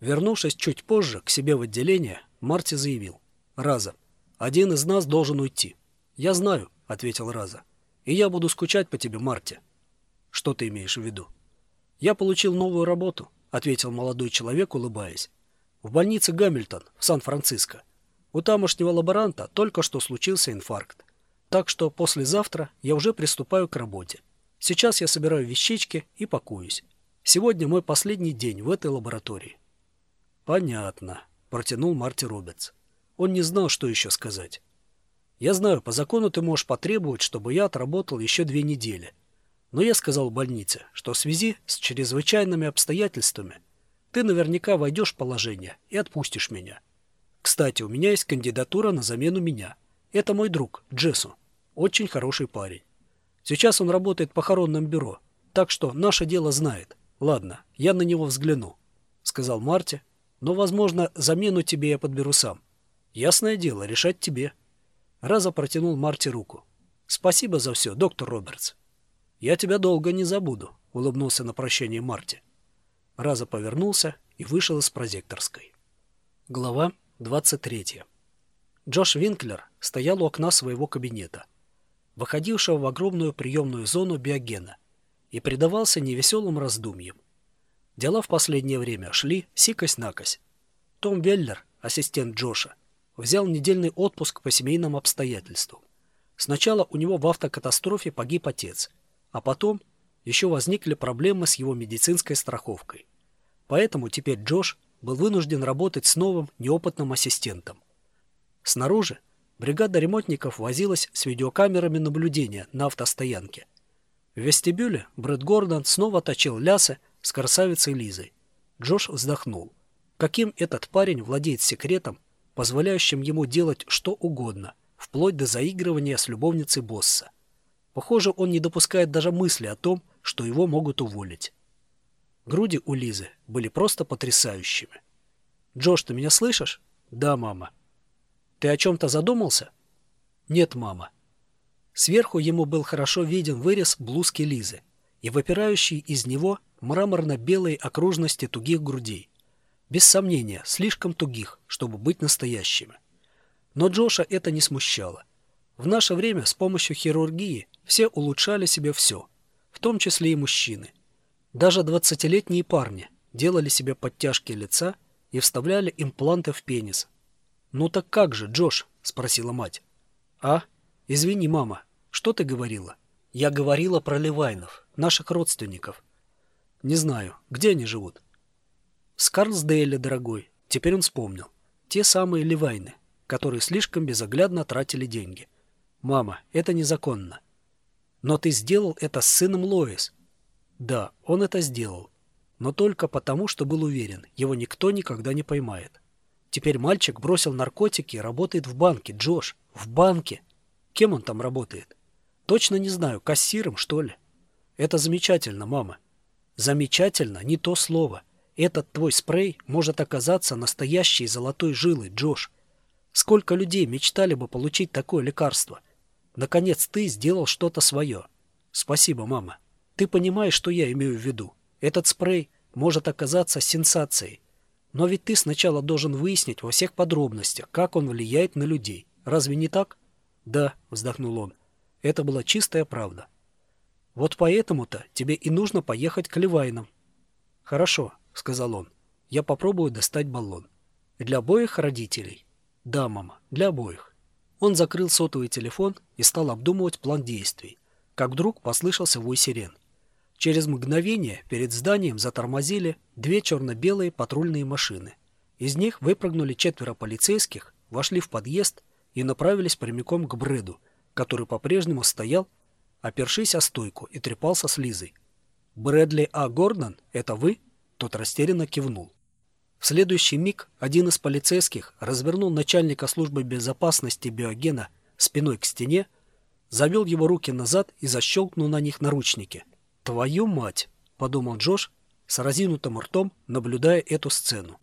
Вернувшись чуть позже к себе в отделение, Марти заявил. «Раза, один из нас должен уйти». «Я знаю», — ответил Раза. «И я буду скучать по тебе, Марти». «Что ты имеешь в виду?» «Я получил новую работу», — ответил молодой человек, улыбаясь. «В больнице Гамильтон, в Сан-Франциско. У тамошнего лаборанта только что случился инфаркт. Так что послезавтра я уже приступаю к работе. Сейчас я собираю вещички и пакуюсь. Сегодня мой последний день в этой лаборатории». «Понятно», — протянул Марти Робертс. Он не знал, что еще сказать. «Я знаю, по закону ты можешь потребовать, чтобы я отработал еще две недели. Но я сказал больнице, что в связи с чрезвычайными обстоятельствами ты наверняка войдешь в положение и отпустишь меня. Кстати, у меня есть кандидатура на замену меня. Это мой друг, Джессу. Очень хороший парень. Сейчас он работает в похоронном бюро, так что наше дело знает. Ладно, я на него взгляну, — сказал Марти, — но, возможно, замену тебе я подберу сам. Ясное дело, решать тебе. Раза протянул Марти руку. Спасибо за все, доктор Робертс. Я тебя долго не забуду, — улыбнулся на прощание Марти. Раза повернулся и вышел из прозекторской. Глава 23. Джош Винклер стоял у окна своего кабинета — выходившего в огромную приемную зону биогена, и предавался невеселым раздумьям. Дела в последнее время шли сикось-накось. Том Веллер, ассистент Джоша, взял недельный отпуск по семейным обстоятельствам. Сначала у него в автокатастрофе погиб отец, а потом еще возникли проблемы с его медицинской страховкой. Поэтому теперь Джош был вынужден работать с новым неопытным ассистентом. Снаружи бригада ремонтников возилась с видеокамерами наблюдения на автостоянке. В вестибюле Брэд Гордон снова точил лясы с красавицей Лизой. Джош вздохнул. Каким этот парень владеет секретом, позволяющим ему делать что угодно, вплоть до заигрывания с любовницей босса? Похоже, он не допускает даже мысли о том, что его могут уволить. Груди у Лизы были просто потрясающими. «Джош, ты меня слышишь?» «Да, мама». Ты о чем-то задумался? Нет, мама. Сверху ему был хорошо виден вырез блузки Лизы и выпирающий из него мраморно-белые окружности тугих грудей. Без сомнения, слишком тугих, чтобы быть настоящими. Но Джоша это не смущало. В наше время с помощью хирургии все улучшали себе все, в том числе и мужчины. Даже двадцатилетние парни делали себе подтяжки лица и вставляли импланты в пенис, «Ну так как же, Джош?» — спросила мать. «А? Извини, мама. Что ты говорила?» «Я говорила про Левайнов, наших родственников». «Не знаю. Где они живут?» «В Скарлсдейле, дорогой». Теперь он вспомнил. Те самые Левайны, которые слишком безоглядно тратили деньги. «Мама, это незаконно». «Но ты сделал это с сыном Лоис». «Да, он это сделал. Но только потому, что был уверен, его никто никогда не поймает». Теперь мальчик бросил наркотики и работает в банке. Джош, в банке. Кем он там работает? Точно не знаю, кассиром, что ли? Это замечательно, мама. Замечательно, не то слово. Этот твой спрей может оказаться настоящей золотой жилой, Джош. Сколько людей мечтали бы получить такое лекарство? Наконец ты сделал что-то свое. Спасибо, мама. Ты понимаешь, что я имею в виду. Этот спрей может оказаться сенсацией. Но ведь ты сначала должен выяснить во всех подробностях, как он влияет на людей. Разве не так? Да, вздохнул он. Это была чистая правда. Вот поэтому-то тебе и нужно поехать к Левайнам. Хорошо, сказал он. Я попробую достать баллон. Для обоих родителей? Да, мама, для обоих. Он закрыл сотовый телефон и стал обдумывать план действий, как вдруг послышался вой сирен. Через мгновение перед зданием затормозили две черно-белые патрульные машины. Из них выпрыгнули четверо полицейских, вошли в подъезд и направились прямиком к Брэду, который по-прежнему стоял, опершись о стойку и трепался с Лизой. «Брэдли А. Гордон, это вы?» Тот растерянно кивнул. В следующий миг один из полицейских развернул начальника службы безопасности биогена спиной к стене, завел его руки назад и защелкнул на них наручники – «Твою мать!» — подумал Джош с разинутым ртом, наблюдая эту сцену.